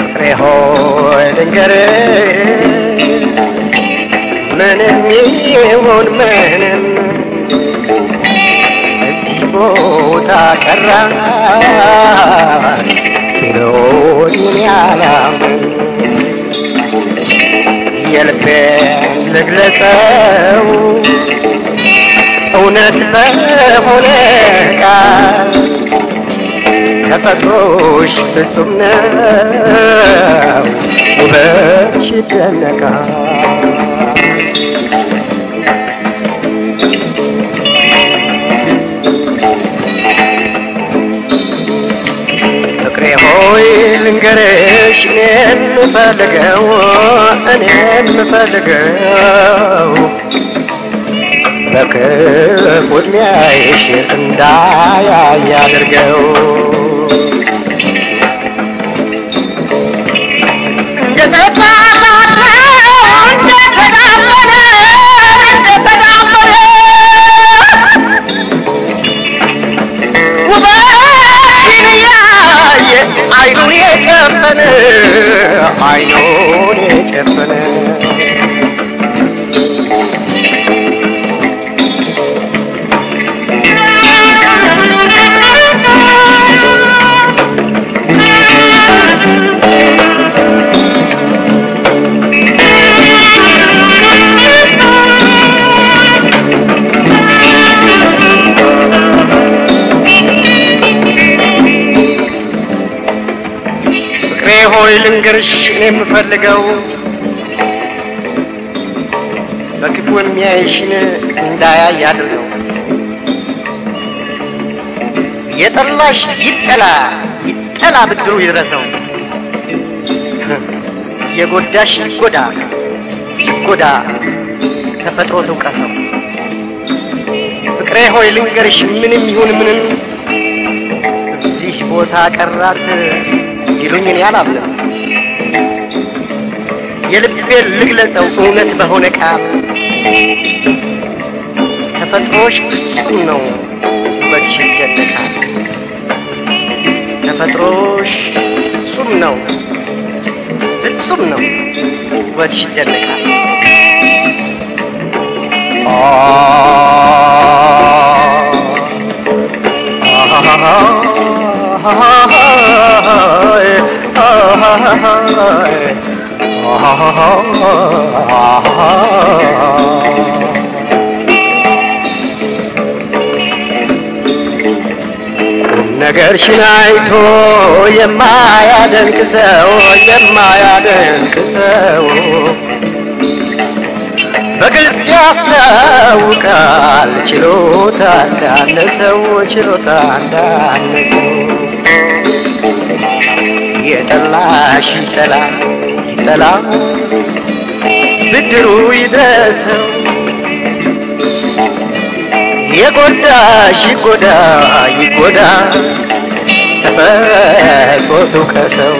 ፍቅሬ ሆይ ልንገርህ ምንም ይሁን ምንም እዚህ ቦታ ቀራ ቢሎኝ ያላምን የልቤን ልግለጸው እውነት በሆነ ቃል ተፈጥሮሽ ፍጹም ነው ውበትሽ ይደነቃል ልንገርሽ እኔን ምፈልገው እኔን ምፈልገው በክፉ ዕድሜሽ እንዳያይ አድርገው አይኑን እኔ የምፈልገው በክፉ የሚያይሽን እንዳያይ አድርገው። የጠላሽ ይጠላ ይጠላ ብድሩ ይድረሰው። የጎዳሽ ይጎዳ ይጎዳ ተፈጥሮ ትውቀሰው። ፍቅሬ ሆይ ልንገርሽ ምንም ይሁን ምንም እዚህ ቦታ ቀራት ይሉኝ እኔ የልቤን ልግለጸው እውነት በሆነ ቃል ተፈጥሮሽ ፍጹም ነው ውበትሽ ይደነቃል። ተፈጥሮሽ ፍጹም ነው ፍጹም ነው ውበትሽ ይደነቃል። ነገርሽን አይቶ የማያደንቅ ሰው የማያደንቅ ሰው በግልጽ ያስታውቃል። ችሎታ እንዳነሰው ችሎታ እንዳነሰው የጠላሽ ይጠላ ይጠላ ብድሩ ይድረሰው። የጎዳሽ ይጎዳ ይጎዳ ተፈጥሮ ትውቀሰው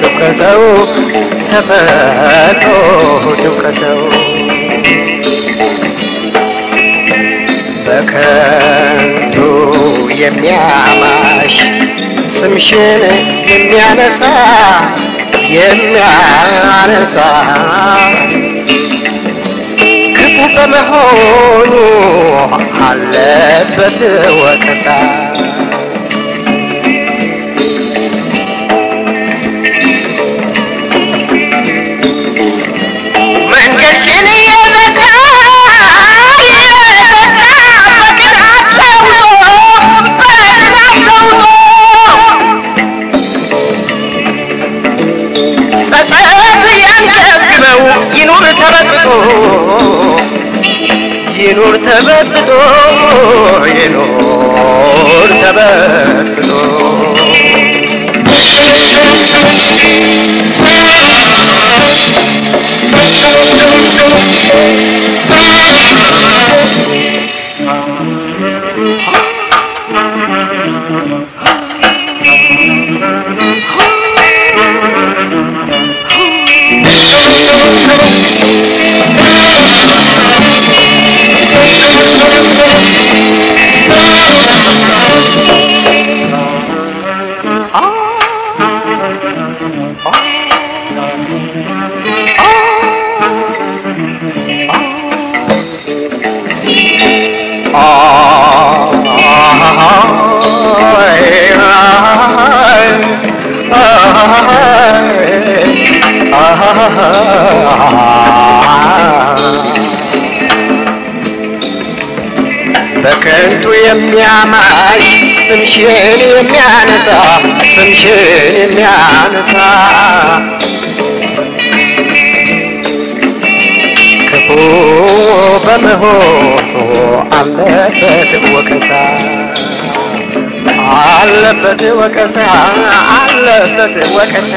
ትውቀሰው ተፈጥሮ ትውቀሰው በከንቱ የሚያማሽ ስምሽን የሚያነሳ የሚያነሳ ክፉ በመሆኑ አለበት ወቀሳ። ተበጥቶ የኖር ተበጥቶ የሚያነሳ ስምሽን የሚያነሳ ክፉ በመሆኑ አለበት ወቀሳ አለበት ወቀሳ አለበት ወቀሳ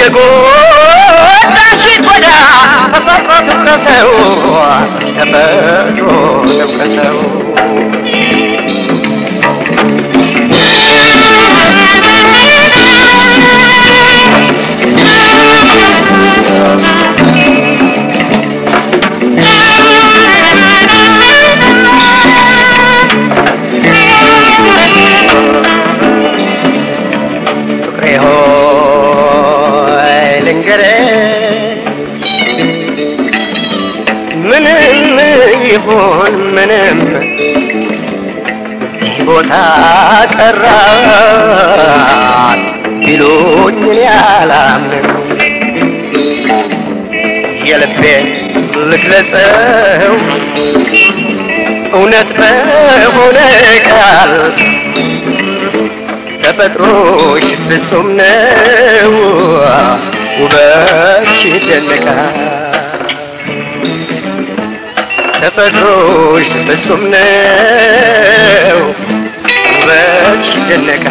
የጎዳሽ ጎዳ ተፈጥሮ ትውቀሰው ተፈጥሮ ትውቀሰው ቀራት ቢሉኝ እኔ አላምንም የልቤን ልግለጸው። እውነት በሆነ ቃል ተፈጥሮሽ ፍጹም ነው። ውበትሽ ይደነቃል። ተፈጥሮሽ ፍጹም ነው 好气人，那个。